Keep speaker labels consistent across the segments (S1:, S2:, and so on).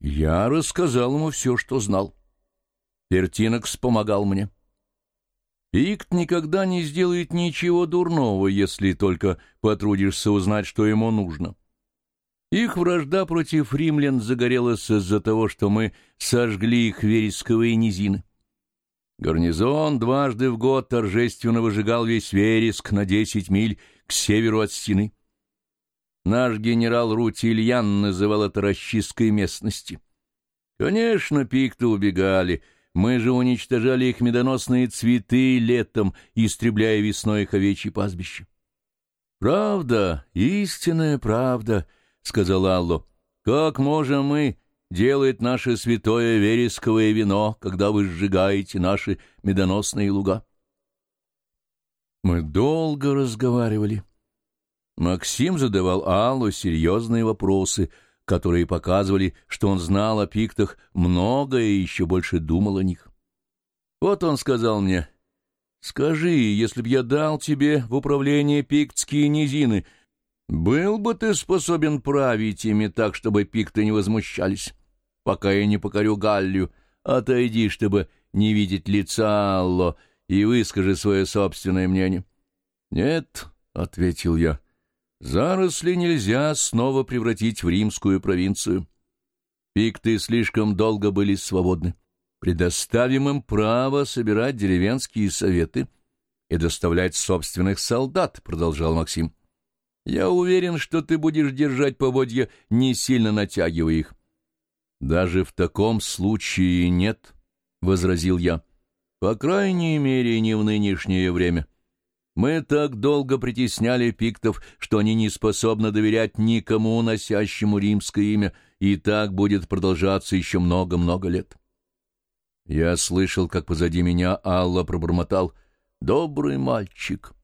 S1: Я рассказал ему все, что знал. Пертинокс помогал мне. Пикт никогда не сделает ничего дурного, если только потрудишься узнать, что ему нужно. Их вражда против римлян загорелась из-за того, что мы сожгли их вересковые низины. Гарнизон дважды в год торжественно выжигал весь вереск на десять миль к северу от стены. Наш генерал Рутильян называл это расчисткой местности. Конечно, пикты убегали, мы же уничтожали их медоносные цветы летом, истребляя весной их овечьи пастбища. «Правда, истинная правда», — сказал Алло. «Как можем мы делать наше святое вересковое вино, когда вы сжигаете наши медоносные луга?» Мы долго разговаривали. Максим задавал Аллу серьезные вопросы, которые показывали, что он знал о пиктах многое и еще больше думал о них. Вот он сказал мне, «Скажи, если б я дал тебе в управление пиктские низины, был бы ты способен править ими так, чтобы пикты не возмущались? Пока я не покорю Галлию, отойди, чтобы не видеть лица Алло, и выскажи свое собственное мнение». «Нет», — ответил я, — «заросли нельзя снова превратить в римскую провинцию. Пикты слишком долго были свободны. Предоставим им право собирать деревенские советы и доставлять собственных солдат», — продолжал Максим. Я уверен, что ты будешь держать поводья, не сильно натягивая их. — Даже в таком случае нет, — возразил я. — По крайней мере, не в нынешнее время. Мы так долго притесняли пиктов, что они не способны доверять никому, носящему римское имя, и так будет продолжаться еще много-много лет. Я слышал, как позади меня Алла пробормотал «Добрый мальчик».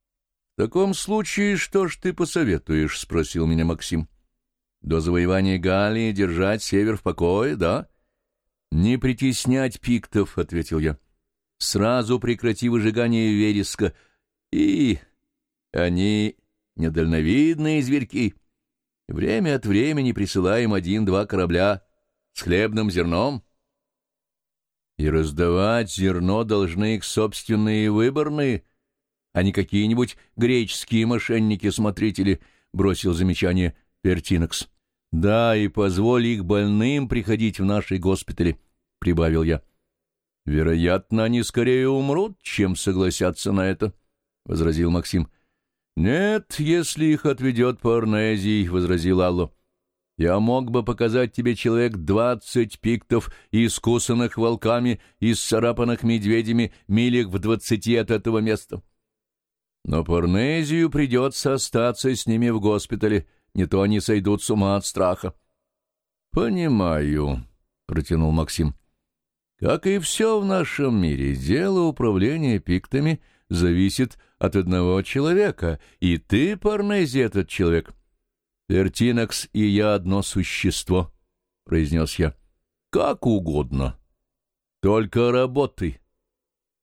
S1: — В таком случае что ж ты посоветуешь? — спросил меня Максим. — До завоевания Галлии держать север в покое, да? — Не притеснять пиктов, — ответил я. — Сразу прекрати выжигание вереска. И они недальновидные зверьки. Время от времени присылаем один-два корабля с хлебным зерном. И раздавать зерно должны их собственные выборные — а не какие-нибудь греческие мошенники-смотрители, — бросил замечание Пертинокс. — Да, и позволь их больным приходить в наши госпитали, — прибавил я. — Вероятно, они скорее умрут, чем согласятся на это, — возразил Максим. — Нет, если их отведет Парнезий, — возразил Алло. — Я мог бы показать тебе человек двадцать пиктов, искусанных волками и сцарапанных медведями, милях в двадцати от этого места. — но Парнезию придется остаться с ними в госпитале, не то они сойдут с ума от страха. — Понимаю, — протянул Максим. — Как и все в нашем мире, дело управления пиктами зависит от одного человека, и ты, Парнези, этот человек. — Вертинокс и я одно существо, — произнес я. — Как угодно. Только работай.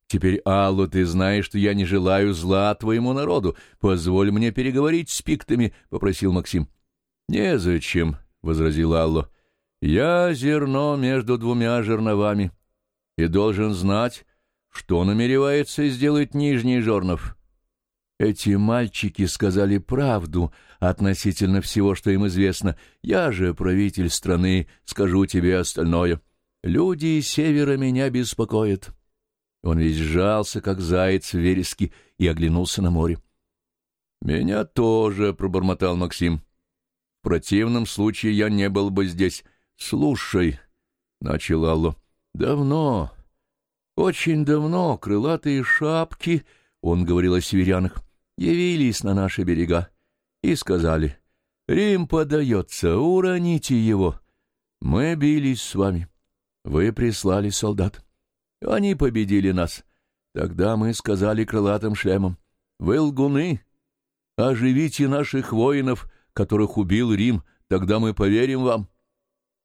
S1: Теперь, Аллу, ты знаешь, что я не желаю зла твоему народу. Позволь мне переговорить с пиктами, — попросил Максим. — Незачем, — возразил Алло. — Я зерно между двумя жерновами и должен знать, что намеревается сделать Нижний Жорнов. Эти мальчики сказали правду относительно всего, что им известно. Я же, правитель страны, скажу тебе остальное. Люди севера меня беспокоят. Он весь сжался, как заяц в вереске, и оглянулся на море. — Меня тоже, — пробормотал Максим. — В противном случае я не был бы здесь. — Слушай, — начал Алло, — давно, очень давно крылатые шапки, — он говорил о северянах, — явились на наши берега и сказали, — Рим подается, уроните его. Мы бились с вами. Вы прислали солдат. Они победили нас. Тогда мы сказали крылатым шлемом, «Вы лгуны! Оживите наших воинов, которых убил Рим, тогда мы поверим вам».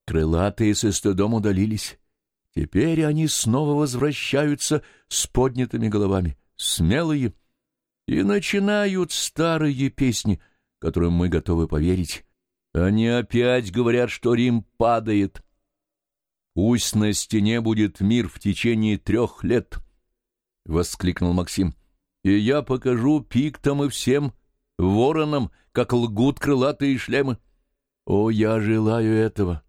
S1: Крылатые со стыдом удалились. Теперь они снова возвращаются с поднятыми головами, смелые, и начинают старые песни, которым мы готовы поверить. Они опять говорят, что Рим падает, Пусть на стене будет мир в течение трех лет, — воскликнул Максим. — И я покажу пиктам и всем воронам, как лгут крылатые шлемы. О, я желаю этого!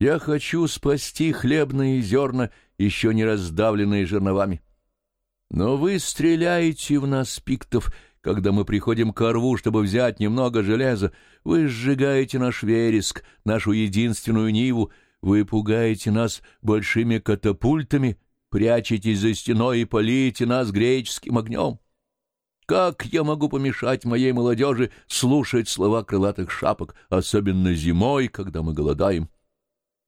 S1: Я хочу спасти хлебные зерна, еще не раздавленные жерновами. Но вы стреляете в нас, пиктов, когда мы приходим к рву, чтобы взять немного железа. Вы сжигаете наш вереск, нашу единственную ниву, вы пугаете нас большими катапультами, прячетесь за стеной и полите нас греческим огнем. Как я могу помешать моей молодежи слушать слова крылатых шапок, особенно зимой, когда мы голодаем?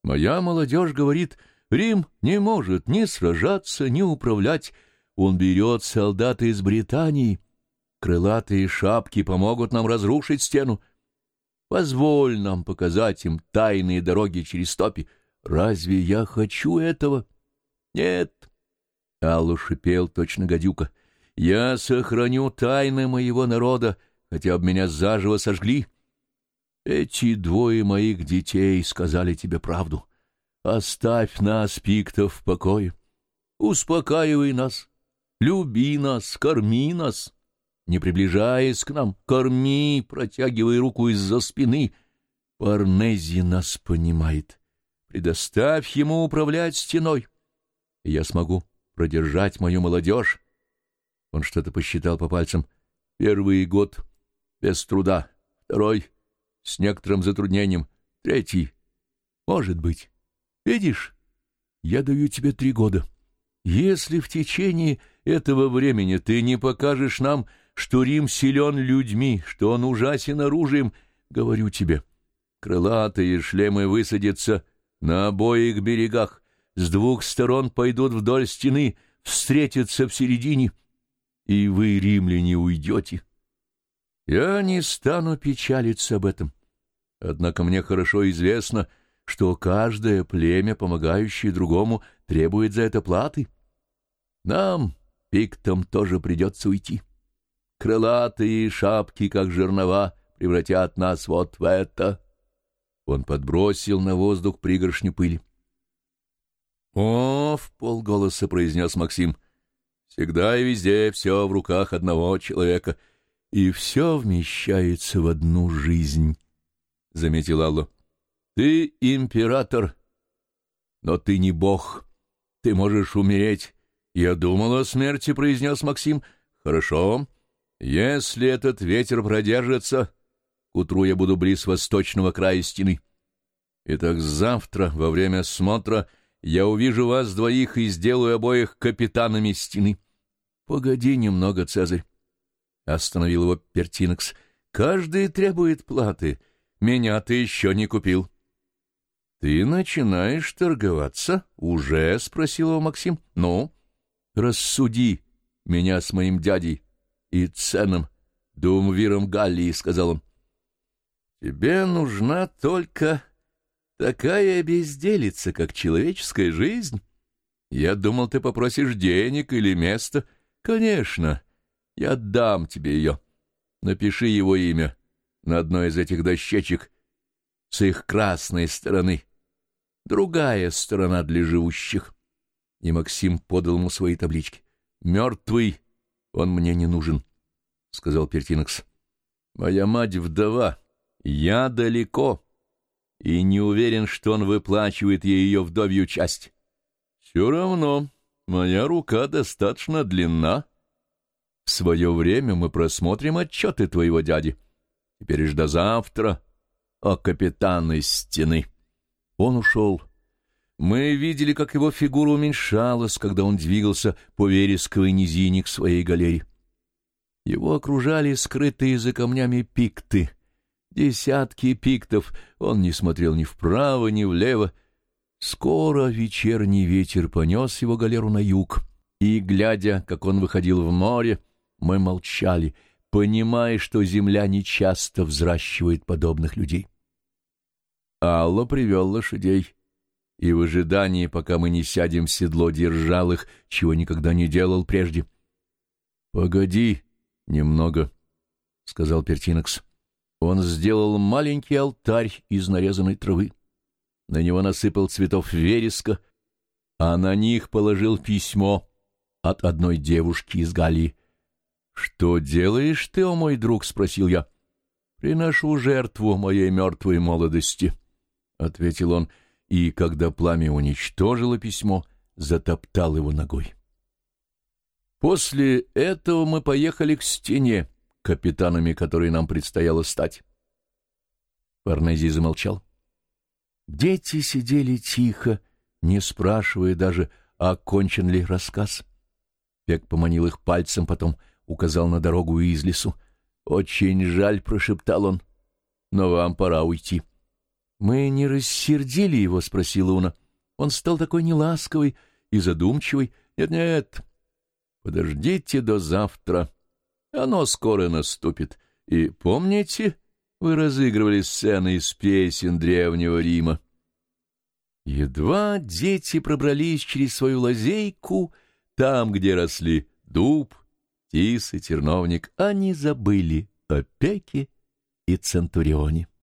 S1: Моя молодежь говорит, Рим не может ни сражаться, ни управлять. Он берет солдата из Британии. Крылатые шапки помогут нам разрушить стену. Позволь нам показать им тайные дороги через топи. Разве я хочу этого? Нет. Аллу шипел точно гадюка. Я сохраню тайны моего народа, хотя бы меня заживо сожгли. Эти двое моих детей сказали тебе правду. Оставь нас, пиктов, в покое. Успокаивай нас, люби нас, корми нас не приближаясь к нам, корми, протягивая руку из-за спины. Парнези нас понимает. Предоставь ему управлять стеной, и я смогу продержать мою молодежь. Он что-то посчитал по пальцам. Первый год без труда, второй с некоторым затруднением, третий, может быть. Видишь, я даю тебе три года. Если в течение этого времени ты не покажешь нам что Рим силен людьми, что он ужасен оружием, говорю тебе. Крылатые шлемы высадятся на обоих берегах, с двух сторон пойдут вдоль стены, встретятся в середине, и вы, римляне, уйдете. Я не стану печалиться об этом. Однако мне хорошо известно, что каждое племя, помогающее другому, требует за это платы. Нам, пиктам, тоже придется уйти крылатые шапки, как жернова, превратят нас вот в это. Он подбросил на воздух пригоршню пыли. «О!» — в полголоса произнес Максим. «Всегда и везде все в руках одного человека, и все вмещается в одну жизнь», — заметил Алло. «Ты император, но ты не бог. Ты можешь умереть». «Я думал о смерти», — произнес Максим. «Хорошо». Если этот ветер продержится, к утру я буду близ восточного края стены. Итак, завтра, во время смотра, я увижу вас двоих и сделаю обоих капитанами стены. — Погоди немного, Цезарь, — остановил его Пертинокс. — Каждый требует платы. Меня ты еще не купил. — Ты начинаешь торговаться? — Уже? — спросил его Максим. — Ну, рассуди меня с моим дядей и ценным думвиром Галлии, — сказал он. — Тебе нужна только такая безделица, как человеческая жизнь. Я думал, ты попросишь денег или место. Конечно, я дам тебе ее. Напиши его имя на одной из этих дощечек с их красной стороны. Другая сторона для живущих. И Максим подал ему свои таблички. Мертвый он мне не нужен, — сказал Пертинокс. — Моя мать вдова, я далеко, и не уверен, что он выплачивает ей ее вдовью часть. Все равно моя рука достаточно длинна. В свое время мы просмотрим отчеты твоего дяди. Теперь ж до завтра, о капитан из стены. Он ушел. Мы видели, как его фигура уменьшалась, когда он двигался по вересковой низине к своей галере. Его окружали скрытые за камнями пикты. Десятки пиктов, он не смотрел ни вправо, ни влево. Скоро вечерний ветер понес его галеру на юг, и, глядя, как он выходил в море, мы молчали, понимая, что земля нечасто взращивает подобных людей. Алла привел лошадей и в ожидании, пока мы не сядем в седло, держал их, чего никогда не делал прежде. — Погоди немного, — сказал Пертинокс. Он сделал маленький алтарь из нарезанной травы. на него насыпал цветов вереска, а на них положил письмо от одной девушки из Галии. «Что делаешь ты, о мой друг?» — спросил я. «Приношу жертву моей мертвой молодости», — ответил он, и, когда пламя уничтожило письмо, затоптал его ногой. После этого мы поехали к стене, капитанами которой нам предстояло стать. Парнези замолчал. Дети сидели тихо, не спрашивая даже, окончен ли рассказ. Пек поманил их пальцем, потом указал на дорогу из лесу. «Очень жаль», — прошептал он, — «но вам пора уйти». «Мы не рассердили его?» — спросила Уна. «Он стал такой неласковый и задумчивый. Нет-нет, подождите до завтра. Оно скоро наступит. И помните, вы разыгрывали сцены из песен Древнего Рима?» Едва дети пробрались через свою лазейку, там, где росли дуб, тис и терновник, они забыли о и Центурионе.